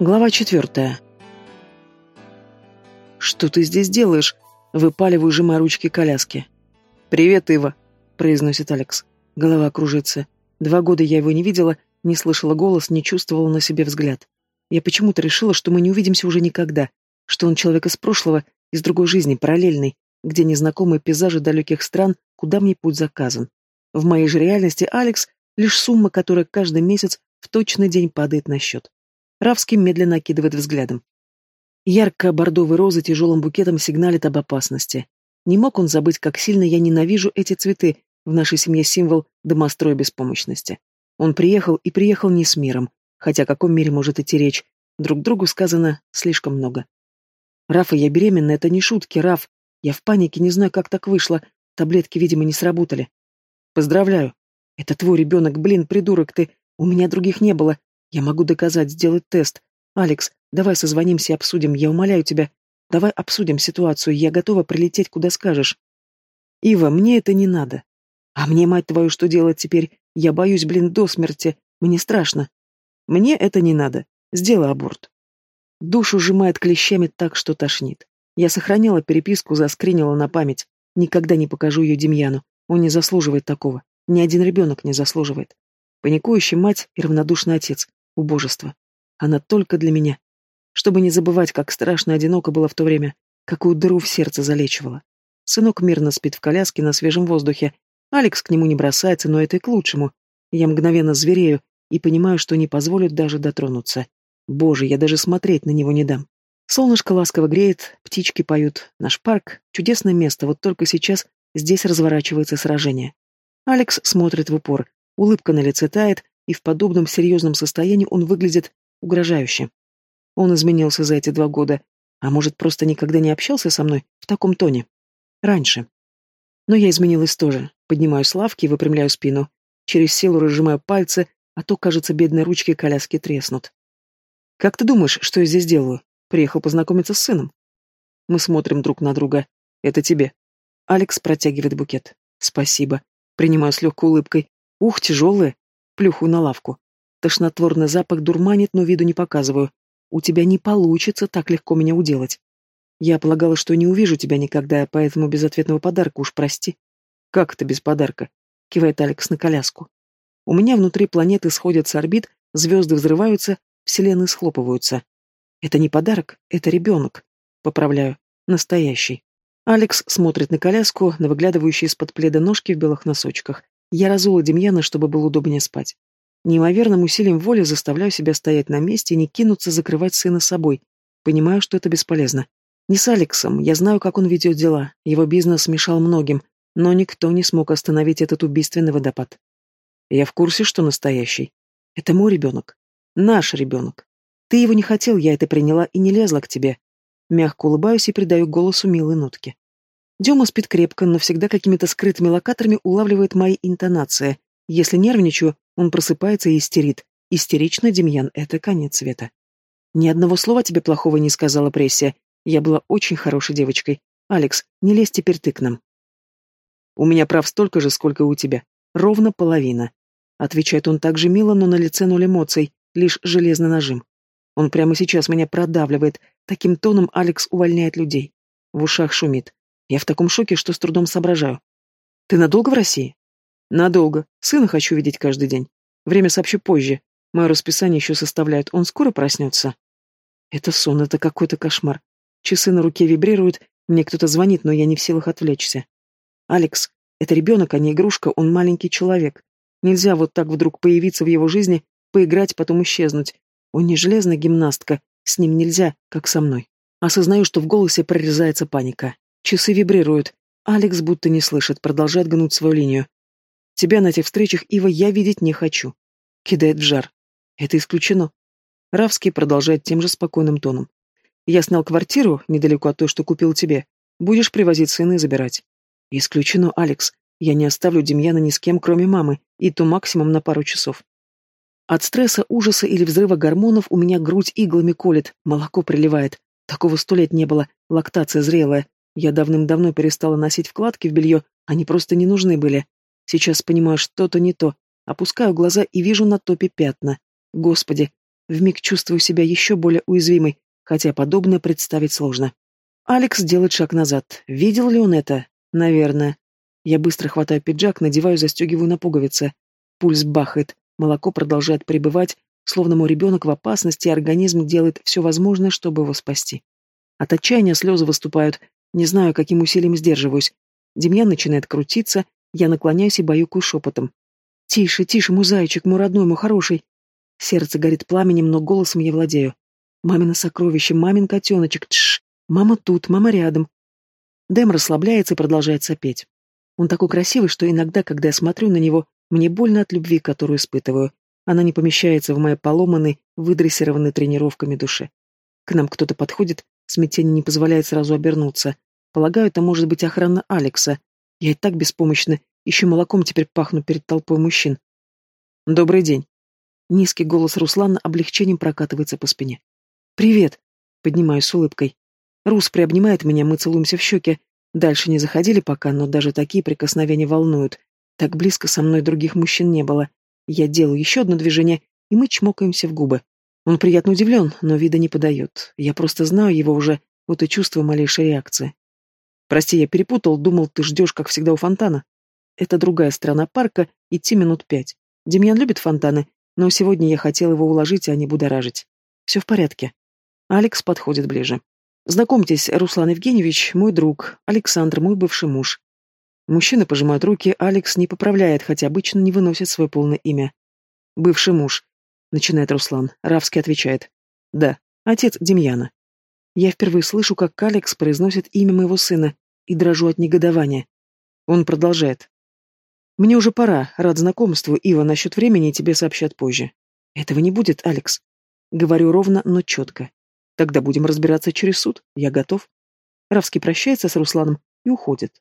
Глава четвертая. «Что ты здесь делаешь?» Выпаливаю, сжимая ручки коляски. «Привет, Ива», — произносит Алекс. Голова кружится. Два года я его не видела, не слышала голос, не чувствовала на себе взгляд. Я почему-то решила, что мы не увидимся уже никогда, что он человек из прошлого, из другой жизни, параллельной, где незнакомые пейзажи далеких стран, куда мне путь заказан. В моей же реальности Алекс — лишь сумма, которая каждый месяц в точный день падает на счет. Равский медленно окидывает взглядом. Ярко-бордовые розы тяжелым букетом сигналят об опасности. Не мог он забыть, как сильно я ненавижу эти цветы, в нашей семье символ домостроя беспомощности. Он приехал и приехал не с миром, хотя о каком мире может идти речь, друг другу сказано слишком много. «Рафа, я беременна, это не шутки, Раф. Я в панике, не знаю, как так вышло. Таблетки, видимо, не сработали». «Поздравляю. Это твой ребенок, блин, придурок ты. У меня других не было. Я могу доказать, сделать тест. Алекс, давай созвонимся и обсудим, я умоляю тебя. Давай обсудим ситуацию, я готова прилететь, куда скажешь. Ива, мне это не надо. А мне, мать твою, что делать теперь? Я боюсь, блин, до смерти. Мне страшно. Мне это не надо. Сделай аборт. Душу сжимает клещами так, что тошнит. Я сохраняла переписку, заскринила на память. Никогда не покажу ее Демьяну. Он не заслуживает такого. Ни один ребенок не заслуживает. Паникующая мать и равнодушный отец убожество. Она только для меня. Чтобы не забывать, как страшно одиноко было в то время, какую дыру в сердце залечивала. Сынок мирно спит в коляске на свежем воздухе. Алекс к нему не бросается, но это и к лучшему. Я мгновенно зверею и понимаю, что не позволят даже дотронуться. Боже, я даже смотреть на него не дам. Солнышко ласково греет, птички поют. Наш парк — чудесное место, вот только сейчас здесь разворачивается сражение. Алекс смотрит в упор, улыбка на лице тает, и в подобном серьезном состоянии он выглядит угрожающе. Он изменился за эти два года, а может, просто никогда не общался со мной в таком тоне. Раньше. Но я изменилась тоже. Поднимаю с лавки и выпрямляю спину. Через силу разжимаю пальцы, а то, кажется, бедные ручки коляски треснут. «Как ты думаешь, что я здесь делаю? Приехал познакомиться с сыном?» Мы смотрим друг на друга. «Это тебе». Алекс протягивает букет. «Спасибо». Принимаю с легкой улыбкой. «Ух, тяжелые плюхаю на лавку. Тошнотворный запах дурманит, но виду не показываю. У тебя не получится так легко меня уделать. Я полагала, что не увижу тебя никогда, поэтому без ответного подарка уж прости. Как это без подарка? Кивает Алекс на коляску. У меня внутри планеты сходят с орбит, звезды взрываются, вселенные схлопываются. Это не подарок, это ребенок. Поправляю. Настоящий. Алекс смотрит на коляску, на выглядывающие из-под пледа ножки в белых носочках. Я разула Демьяна, чтобы было удобнее спать. Неимоверным усилием воли заставляю себя стоять на месте и не кинуться закрывать сына собой. Понимаю, что это бесполезно. Не с Алексом, я знаю, как он ведет дела. Его бизнес мешал многим, но никто не смог остановить этот убийственный водопад. Я в курсе, что настоящий. Это мой ребенок. Наш ребенок. Ты его не хотел, я это приняла и не лезла к тебе. Мягко улыбаюсь и придаю голосу милые нотки. Дема спит крепко, но всегда какими-то скрытыми локаторами улавливает мои интонации. Если нервничаю, он просыпается и истерит. Истерично, Демьян, это конец света. Ни одного слова тебе плохого не сказала прессия. Я была очень хорошей девочкой. Алекс, не лезь теперь ты к нам. У меня прав столько же, сколько у тебя. Ровно половина. Отвечает он так же мило, но на лице ноль эмоций, лишь железный нажим. Он прямо сейчас меня продавливает. Таким тоном Алекс увольняет людей. В ушах шумит. Я в таком шоке, что с трудом соображаю. Ты надолго в России? Надолго. Сына хочу видеть каждый день. Время сообщу позже. Мое расписание еще составляет. Он скоро проснется? Это сон, это какой-то кошмар. Часы на руке вибрируют, мне кто-то звонит, но я не в силах отвлечься. Алекс, это ребенок, а не игрушка, он маленький человек. Нельзя вот так вдруг появиться в его жизни, поиграть, потом исчезнуть. Он не железная гимнастка, с ним нельзя, как со мной. Осознаю, что в голосе прорезается паника. Часы вибрируют. Алекс будто не слышит, продолжает гнуть свою линию. Тебя на этих встречах, Ива, я видеть не хочу. Кидает в жар. Это исключено. Равский продолжает тем же спокойным тоном. Я снял квартиру недалеко от той, что купил тебе. Будешь привозить сына и забирать. Исключено, Алекс. Я не оставлю Демьяна ни с кем, кроме мамы, и то максимум на пару часов. От стресса, ужаса или взрыва гормонов у меня грудь иглами колет, молоко приливает. Такого сто лет не было, лактация зрелая. Я давным-давно перестала носить вкладки в белье, они просто не нужны были. Сейчас понимаю, что-то не то. Опускаю глаза и вижу на топе пятна. Господи, вмиг чувствую себя еще более уязвимой, хотя подобное представить сложно. Алекс делает шаг назад. Видел ли он это? Наверное. Я быстро хватаю пиджак, надеваю, застегиваю на пуговицы. Пульс бахает, молоко продолжает пребывать, словно мой ребенок в опасности, организм делает все возможное, чтобы его спасти. От отчаяния слезы выступают, не знаю, каким усилием сдерживаюсь. Демьян начинает крутиться, я наклоняюсь и баюкаю шепотом. «Тише, тише, мой зайчик, мой родной, мой хороший!» Сердце горит пламенем, но голосом я владею. «Мамино сокровище, мамин котеночек, тш! Мама тут, мама рядом!» Дэм расслабляется и продолжает сопеть. Он такой красивый, что иногда, когда я смотрю на него, мне больно от любви, которую испытываю. Она не помещается в моей поломанной, выдрессированной тренировками душе. К нам кто-то подходит, смятение не позволяет сразу обернуться. Полагаю, это может быть охрана Алекса. Я и так беспомощна, еще молоком теперь пахну перед толпой мужчин. «Добрый день». Низкий голос Руслана облегчением прокатывается по спине. «Привет!» — поднимаюсь с улыбкой. Рус приобнимает меня, мы целуемся в щеки. Дальше не заходили пока, но даже такие прикосновения волнуют. Так близко со мной других мужчин не было. Я делаю еще одно движение, и мы чмокаемся в губы. Он приятно удивлен, но вида не подает. Я просто знаю его уже, вот и чувствую малейшей реакции. Прости, я перепутал, думал, ты ждешь, как всегда, у фонтана. Это другая сторона парка, идти минут пять. Демьян любит фонтаны, но сегодня я хотел его уложить, а не будоражить. Все в порядке. Алекс подходит ближе. Знакомьтесь, Руслан Евгеньевич, мой друг, Александр, мой бывший муж. Мужчины пожимают руки, Алекс не поправляет, хотя обычно не выносит свое полное имя. Бывший муж, начинает Руслан. Равский отвечает. Да, отец Демьяна. Я впервые слышу, как Алекс произносит имя моего сына, и дрожу от негодования. Он продолжает. Мне уже пора, рад знакомству, Ива, насчет времени тебе сообщат позже. Этого не будет, Алекс. Говорю ровно, но четко. Тогда будем разбираться через суд. Я готов. Равский прощается с Русланом и уходит.